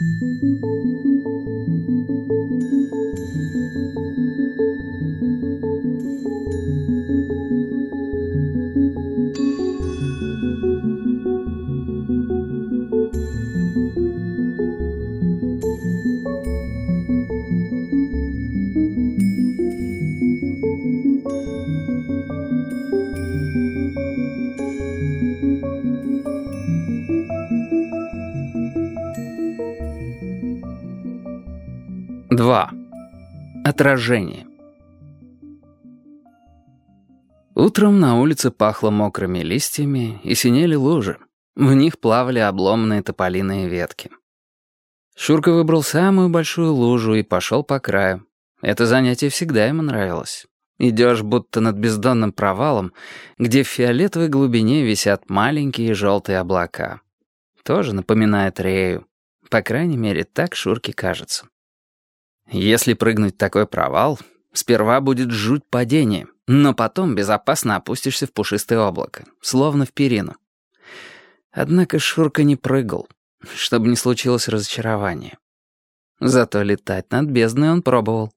Música 2. Отражение. Утром на улице пахло мокрыми листьями и синели лужи. В них плавали обломанные тополиные ветки. Шурка выбрал самую большую лужу и пошел по краю. Это занятие всегда ему нравилось. Идешь будто над бездонным провалом, где в фиолетовой глубине висят маленькие желтые облака. Тоже напоминает Рею. По крайней мере, так Шурке кажется. Если прыгнуть такой провал, сперва будет жуть падения, но потом безопасно опустишься в пушистое облако, словно в перину. Однако Шурка не прыгал, чтобы не случилось разочарование. Зато летать над бездной он пробовал.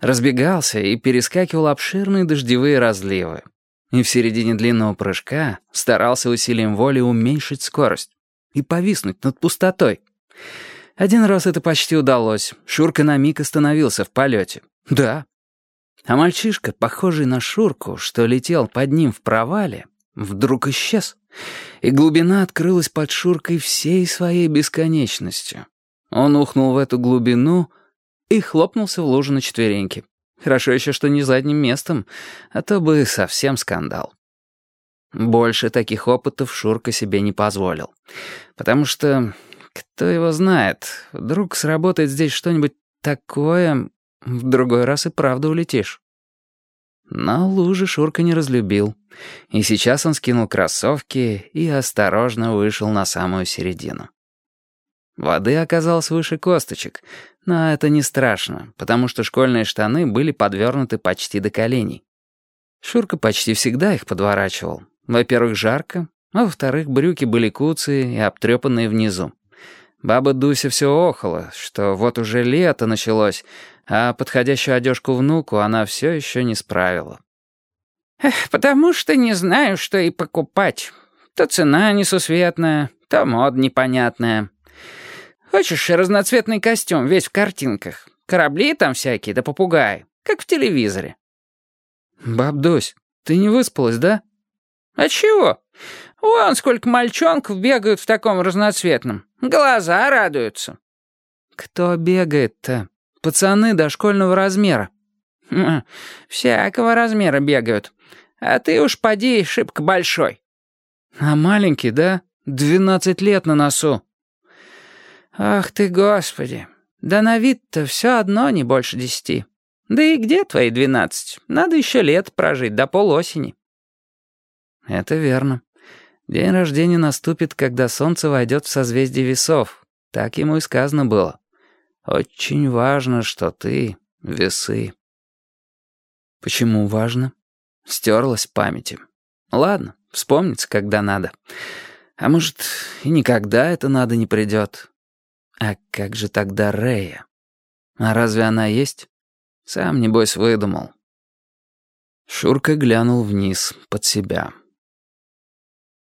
Разбегался и перескакивал обширные дождевые разливы. И в середине длинного прыжка старался усилием воли уменьшить скорость и повиснуть над пустотой. Один раз это почти удалось. Шурка на миг остановился в полете. Да. А мальчишка, похожий на Шурку, что летел под ним в провале, вдруг исчез. И глубина открылась под Шуркой всей своей бесконечностью. Он ухнул в эту глубину и хлопнулся в лужу на четвереньки. Хорошо еще, что не задним местом, а то бы совсем скандал. Больше таких опытов Шурка себе не позволил. Потому что кто его знает, вдруг сработает здесь что-нибудь такое, в другой раз и правда улетишь. Но лужи Шурка не разлюбил. И сейчас он скинул кроссовки и осторожно вышел на самую середину. Воды оказалось выше косточек, но это не страшно, потому что школьные штаны были подвернуты почти до коленей. Шурка почти всегда их подворачивал. Во-первых, жарко, а во-вторых, брюки были куцые и обтрепанные внизу. Баба Дуся все охала, что вот уже лето началось, а подходящую одежку внуку она все еще не справила. «Потому что не знаю, что и покупать. То цена несусветная, то мод непонятная. Хочешь разноцветный костюм, весь в картинках? Корабли там всякие, да попугаи, как в телевизоре». «Баб Дусь, ты не выспалась, да?» «А чего? Вон сколько мальчонков бегают в таком разноцветном. Глаза радуются». «Кто бегает-то? Пацаны дошкольного размера». Хм, «Всякого размера бегают. А ты уж поди шибко большой». «А маленький, да? Двенадцать лет на носу». «Ах ты, Господи! Да на вид-то все одно не больше десяти. Да и где твои двенадцать? Надо еще лет прожить до полуосени». «Это верно. День рождения наступит, когда солнце войдет в созвездие весов. Так ему и сказано было. Очень важно, что ты — весы». «Почему важно?» Стерлась памяти. «Ладно, вспомнится, когда надо. А может, и никогда это надо не придет. А как же тогда Рея? А разве она есть? Сам, небось, выдумал». Шурка глянул вниз, под себя.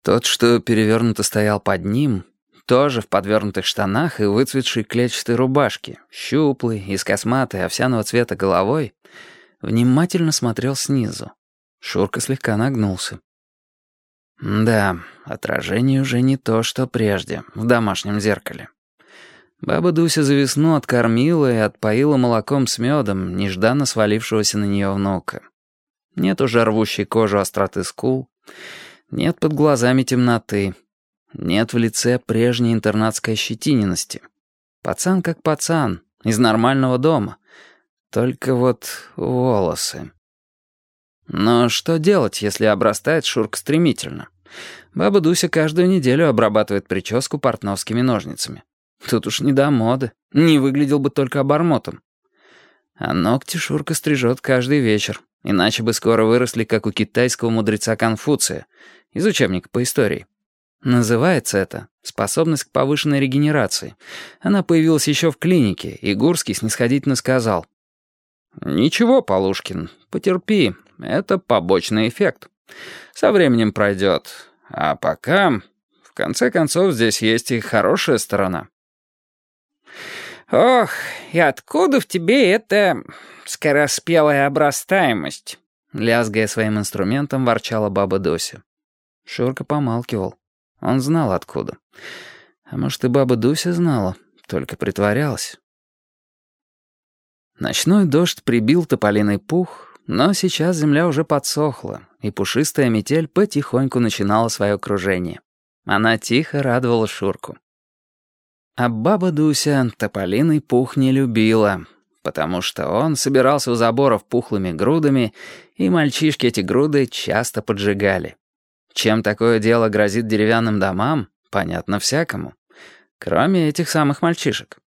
Тот, что перевернуто стоял под ним, тоже в подвернутых штанах и выцветшей клетчатой рубашке, щуплый и косматой овсяного цвета головой, внимательно смотрел снизу. Шурка слегка нагнулся. Да, отражение уже не то, что прежде, в домашнем зеркале. Баба Дуся за весну откормила и отпоила молоком с медом нежданно свалившегося на нее внука. Нет уже рвущей кожу остроты скул, нет под глазами темноты. Нет в лице прежней интернатской ощетиненности. Пацан как пацан, из нормального дома. Только вот волосы. Но что делать, если обрастает Шурк стремительно? Баба Дуся каждую неделю обрабатывает прическу портновскими ножницами. Тут уж не до моды. Не выглядел бы только обормотом. А ногти Шурка стрижет каждый вечер. Иначе бы скоро выросли, как у китайского мудреца Конфуция — из учебника по истории. Называется это «способность к повышенной регенерации». Она появилась еще в клинике, и Гурский снисходительно сказал. «Ничего, Полушкин, потерпи, это побочный эффект. Со временем пройдет. А пока, в конце концов, здесь есть и хорошая сторона». «Ох, и откуда в тебе эта скороспелая обрастаемость?» Лязгая своим инструментом, ворчала баба Дося. Шурка помалкивал. Он знал откуда. А может, и баба Дуся знала, только притворялась. Ночной дождь прибил тополиный пух, но сейчас земля уже подсохла, и пушистая метель потихоньку начинала свое кружение. Она тихо радовала Шурку. А баба Дуся тополиный пух не любила, потому что он собирался у заборов пухлыми грудами, и мальчишки эти груды часто поджигали. Чем такое дело грозит деревянным домам, понятно всякому. Кроме этих самых мальчишек.